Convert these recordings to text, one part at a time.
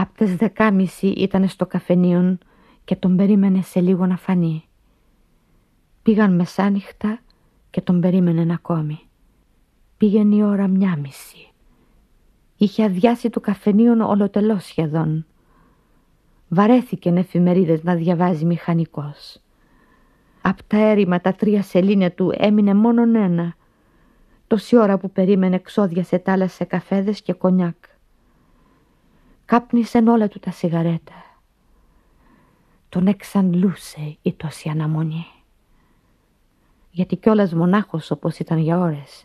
Απ' τις δεκάμιση ήταν στο καφενείο και τον περίμενε σε λίγο να φανεί. Πήγαν μεσάνυχτα και τον περίμενε ακόμη. Πήγαινε η ώρα μια μισή. Είχε αδειάσει το καφενείο ολοτελώς σχεδόν. Βαρέθηκε εφημερίδες να διαβάζει μηχανικός. Απ' τα έρημα τα τρία σελίνια του έμεινε μόνον ένα. Τόση ώρα που περίμενε εξόδιασε τάλα σε καφέδες και κονιάκ. Κάπνισεν όλα του τα σιγαρέτα. Τον εξαντλούσε η τόση αναμονή. Γιατί κιόλας μονάχος όπως ήταν για ώρες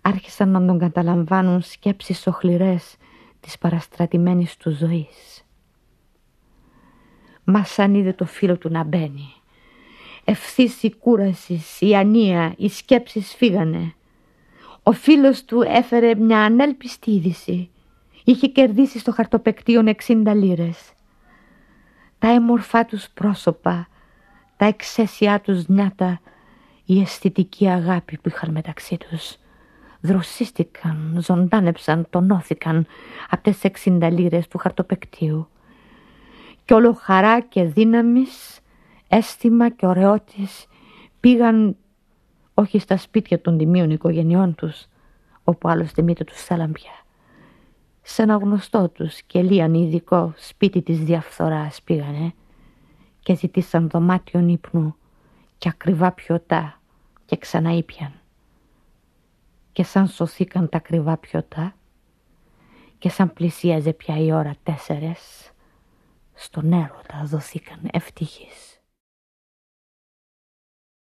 άρχισαν να τον καταλαμβάνουν σκέψεις οχληρές της παραστρατημένης του ζωής. Μας σαν είδε το φίλο του να μπαίνει. Ευθύς η κούραση, η ανία, οι σκέψεις φύγανε. Ο φίλος του έφερε μια ανέλπιστη είδηση. Είχε κερδίσει στο χαρτοπεκτείο 60 λίρες. Τα έμορφά τους πρόσωπα, τα εξαίσια τους νιάτα, η αισθητική αγάπη που είχαν μεταξύ τους δροσίστηκαν, ζωντάνεψαν, τονώθηκαν από τις 60 λίρες του χαρτοπεκτίου. Κι όλο χαρά και δύναμης, αίσθημα και ωραιότης πήγαν όχι στα σπίτια των τιμίων οικογενειών τους, όπου άλλωστε μήτε τους θέλαν πια. Σε ένα γνωστό τους και λίαν ειδικό σπίτι της διαφθοράς πήγανε και ζητήσαν δωμάτιον ύπνου και ακριβά πιωτά και ξανά ήπιαν και σαν σωθήκαν τα κρυβά πιωτά και σαν πλησίαζε πια η ώρα τέσσερες στον έρωτα δοθήκαν ευτυχείς.